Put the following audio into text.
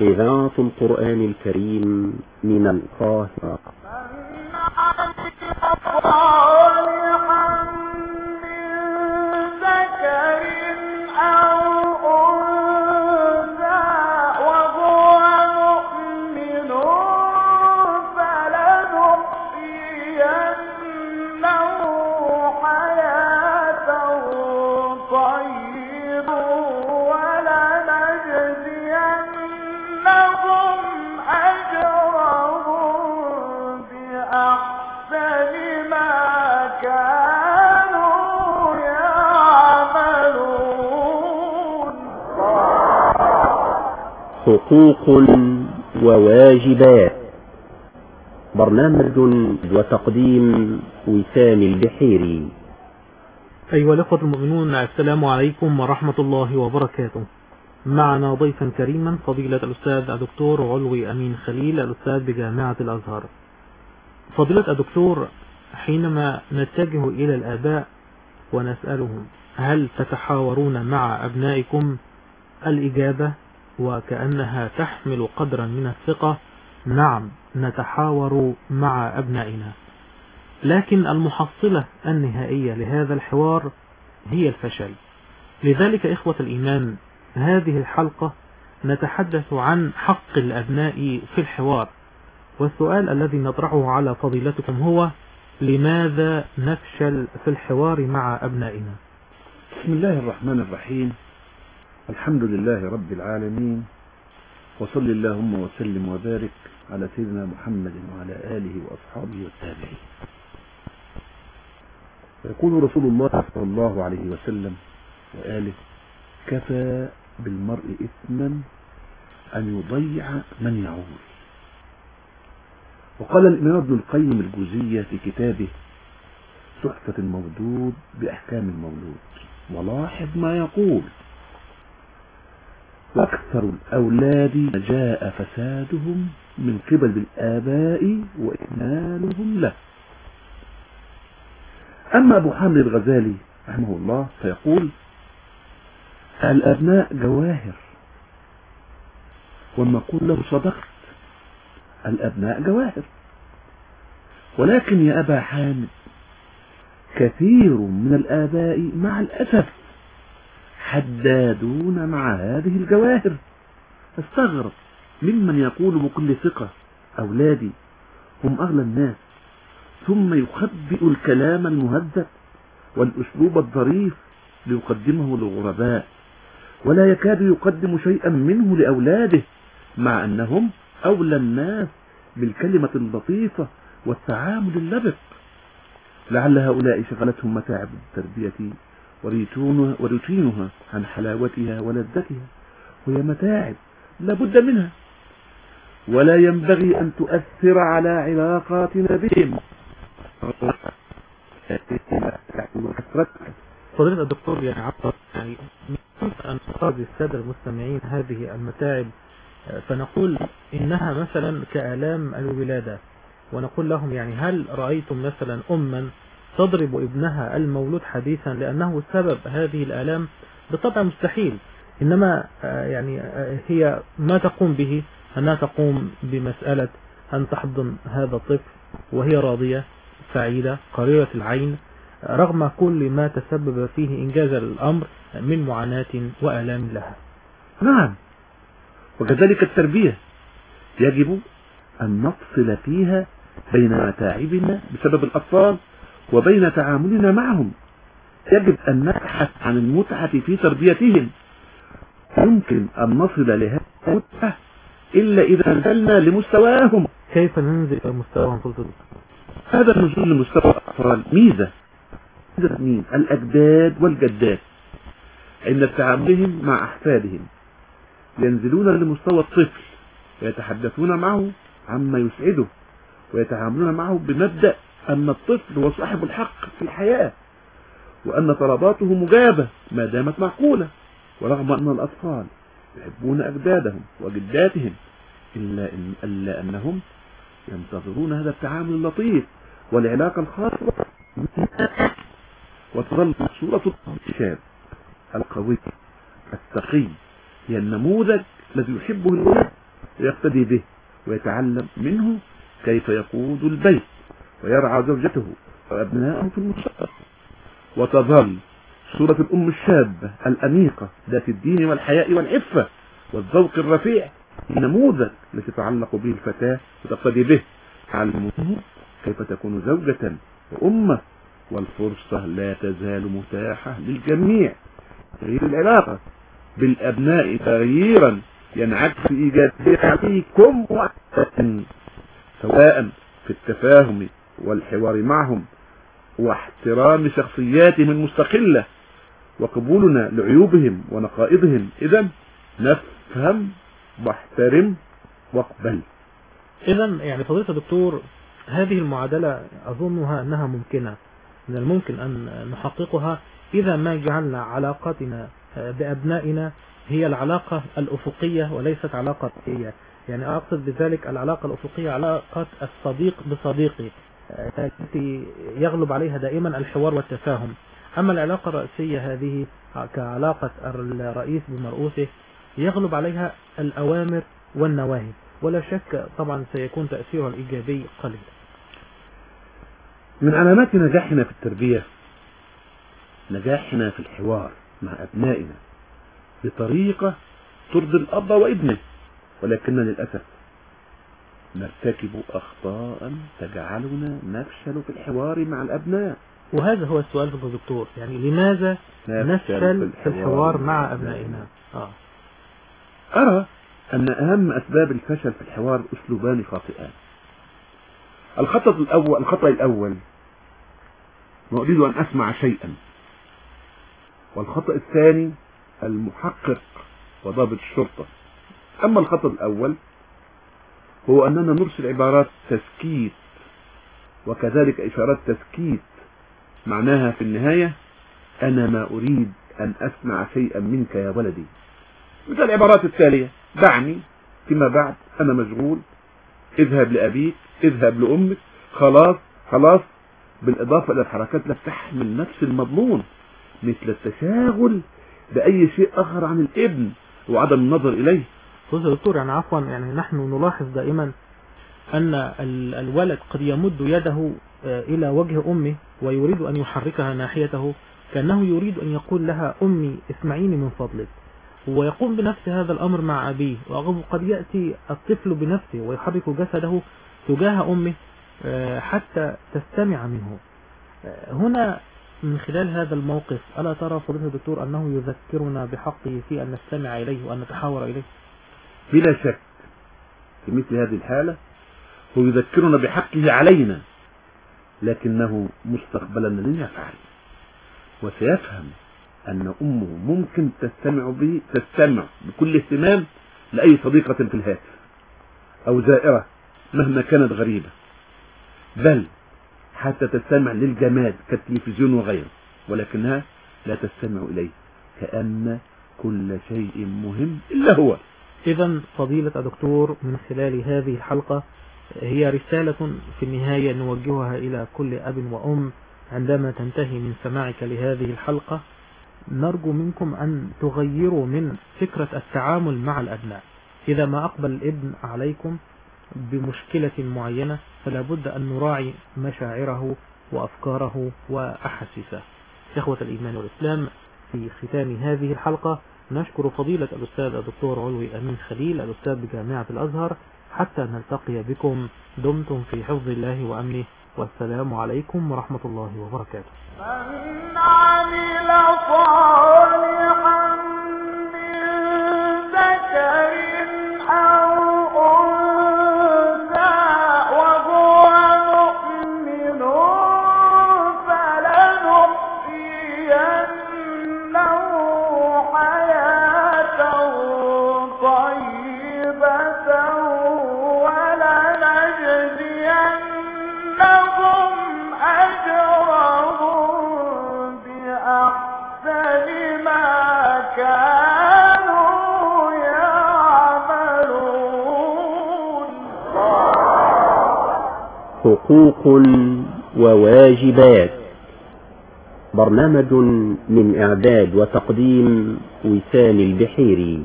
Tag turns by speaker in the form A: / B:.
A: إذاعة القرآن الكريم من القاهرة. حقوق وواجبات. برنامج وتقديم وسام البحيري.
B: أيها الأخوة المؤمنون السلام عليكم ورحمة الله وبركاته. معنا ضيفا كريما فضيلة الأستاذ الدكتور علوي أمين خليل الأستاذ بجامعة الأزهر. فضيلة الدكتور حينما نتجه إلى الآباء ونسألهم هل تتحاورون مع أبنائكم؟ الإجابة وكأنها تحمل قدرا من الثقة. نعم نتحاور مع أبنائنا. لكن المحصلة النهائية لهذا الحوار هي الفشل. لذلك إخوة الإيمان هذه الحلقة نتحدث عن حق الأبناء في الحوار. والسؤال الذي نطرحه على فضيلتكم هو لماذا نفشل في الحوار مع أبنائنا؟
C: بسم الله الرحمن الرحيم. الحمد لله رب العالمين وصل اللهم وسلم وبارك على سيدنا محمد وعلى آله وأصحابه والتابعين. يقول رسول الله صلى الله عليه وسلم وآله كفى بالمرء إثما أن يضيع من يعول. وقال الإمام ابن القيم الجوزية في كتابه تحفة المولود بأحكام المولود ولاحظ ما يقول. وأكثر الأولاد جاء فسادهم من قبل الآباء وإهمالهم له. أما أبو حامد الغزالي رحمه الله فيقول الأبناء جواهر وما أقول له صدقت الأبناء جواهر. ولكن يا أبا حامد كثير من الآباء مع الأسف حدادون مع هذه الجواهر. استغرب ممن يقول بكل ثقة أولادي هم أغلى الناس ثم يخبئ الكلام المهذب والأسلوب الظريف ليقدمه للغرباء ولا يكاد يقدم شيئا منه لأولاده مع أنهم أولى الناس بالكلمة اللطيفة والتعامل اللبق. لعل هؤلاء شغلتهم متاعب التربية وروتينها عن حلاوتها ولذتها. وهي متاعب لا بد منها. ولا ينبغي أن تؤثر على علاقاتنا بهم
B: فضيلة الدكتور يعني عبر يعني أن نقاضي السادة المستمعين هذه المتاعب؟ فنقول إنها مثلا كآلام الولادة. ونقول لهم يعني هل رأيتم مثلا أما تضرب ابنها المولود حديثا لأنه سبب هذه الآلام بطبع مستحيل. إنما يعني هي ما تقوم به أنها تقوم بمسألة أن تحضن هذا الطفل وهي راضية سعيدة قريرة العين رغم كل ما تسبب فيه إنجاز الأمر من معاناة وآلام لها.
C: نعم. وكذلك التربية. يجب أن نفصل فيها بين متاعبنا بسبب الأطفال وبين تعاملنا معهم. يجب أن نبحث عن المتعة في تربيتهم. يمكن أن نصل لهذه المتعة إلا إذا نزلنا لمستواهم.
B: كيف ننزل لمستواهم فضل
C: هذا النزول لمستوى الأطفال. ميزة. ميزة مين؟ الأجداد والجدات. عند تعاملهم مع أحفادهم. ينزلون لمستوى الطفل. ويتحدثون معه عما يسعده. ويتعاملون معه بمبدأ أن الطفل هو صاحب الحق في الحياة وأن طلباته مجابة ما دامت معقولة ورغم أن الأطفال يحبون أجدادهم وجداتهم إلا, إن إلا أنهم ينتظرون هذا التعامل اللطيف والعلاقة الخاصة وتظل صورة الشاب القوي التقي هي النموذج الذي يحبه الولد ويقتدي به ويتعلم منه كيف يقود البيت. ويرعى زوجته وأبنائه في المستقبل. وتظل صورة الأم الشابة الأنيقة ذات الدين والحياء والعفة والذوق الرفيع نموذج التي تتعلق به الفتاة وتقتدي به. تعلمه كيف تكون زوجة وأمة والفرصة لا تزال متاحة للجميع. تغيير العلاقة بالأبناء تغييرا ينعكس إيجابية عليكم وأحسن سواء في التفاهم والحوار معهم واحترام شخصياتهم المستقلة وقبولنا لعيوبهم ونقائضهم. إذا نفهم واحترم واقبل
B: إذا يعني فضيلة الدكتور هذه المعادلة أظنها أنها ممكنة من الممكن أن نحققها إذا ما جعلنا علاقتنا بأبنائنا هي العلاقة الأفقية وليست علاقة رأسية يعني أقصد بذلك العلاقة الأفقية علاقة الصديق بصديقه. التي يغلب عليها دائما الحوار والتفاهم. أما العلاقة الرئيسية هذه كعلاقة الرئيس بمرؤوسه يغلب عليها الأوامر والنواهي. ولا شك طبعا سيكون تأثيرها الإيجابي قليل.
C: من علامات نجاحنا في التربية نجاحنا في الحوار مع أبنائنا بطريقة ترضي الأب وابنه ولكننا للأسف نرتكب أخطاء تجعلنا نفشل في الحوار مع الأبناء.
B: وهذا هو السؤال في الدكتور. يعني لماذا نفشل في الحوار مع أبنائنا؟ آه.
C: أرى أن أهم أسباب الفشل في الحوار أسلوبان خاطئان. الخطأ الأول الخطأ الأول ما أريد أن أسمع شيئا. والخطأ الثاني المحقق وضابط الشرطة. أما الخطأ الأول هو أننا نرسل عبارات تسكيت وكذلك إشارات تسكيت. معناها في النهاية أنا ما أريد أن أسمع شيئا منك يا ولدي. مثل العبارات التالية دعني فيما بعد أنا مشغول. اذهب لأبيك اذهب لأمك. خلاص خلاص. بالإضافة إلى الحركات التي تحمل نفس المضمون مثل التشاغل بأي شيء آخر عن الإبن وعدم النظر إليه.
B: يا دكتور يعني عفوا يعني نحن نلاحظ دائما أن الولد قد يمد يده إلى وجه أمه ويريد أن يحركها ناحيته كأنه يريد أن يقول لها أمي اسمعيني من فضلك. ويقوم بنفس هذا الأمر مع أبيه وقد يأتي الطفل بنفسه ويحرك جسده تجاه أمه حتى تستمع منه. هنا من خلال هذا الموقف ألا ترى فضيلة الدكتور أنه يذكرنا بحقه في أن نستمع إليه وأن نتحاور إليه؟
C: بلا شك في مثل هذه الحالة هو يذكرنا بحقه علينا لكنه مستقبلا لن يفعل وسيفهم أن أمه ممكن تستمع به تستمع بكل اهتمام لأي صديقة في الهاتف أو زائرة مهما كانت غريبة. بل حتى تستمع للجماد كالتلفزيون وغيره ولكنها لا تستمع إليه كأن كل شيء مهم إلا هو.
B: إذا فضيلة دكتور من خلال هذه الحلقة هي رسالة في النهاية نوجهها إلى كل أب وأم عندما تنتهي من سماعك لهذه الحلقة. نرجو منكم أن تغيروا من فكرة التعامل مع الأبناء. إذا ما أقبل الابن عليكم بمشكلة معينة فلا بد أن نراعي مشاعره وأفكاره وأحاسيسه. إخوة الإيمان والإسلام في ختام هذه الحلقة نشكر فضيلة الأستاذ الدكتور علوي أمين خليل الأستاذ بجامعة الأزهر حتى نلتقي بكم دمتم في حفظ الله وأمنه. والسلام عليكم ورحمة الله وبركاته.
A: حقوق وواجبات. برنامج من إعداد وتقديم وسام البحيري.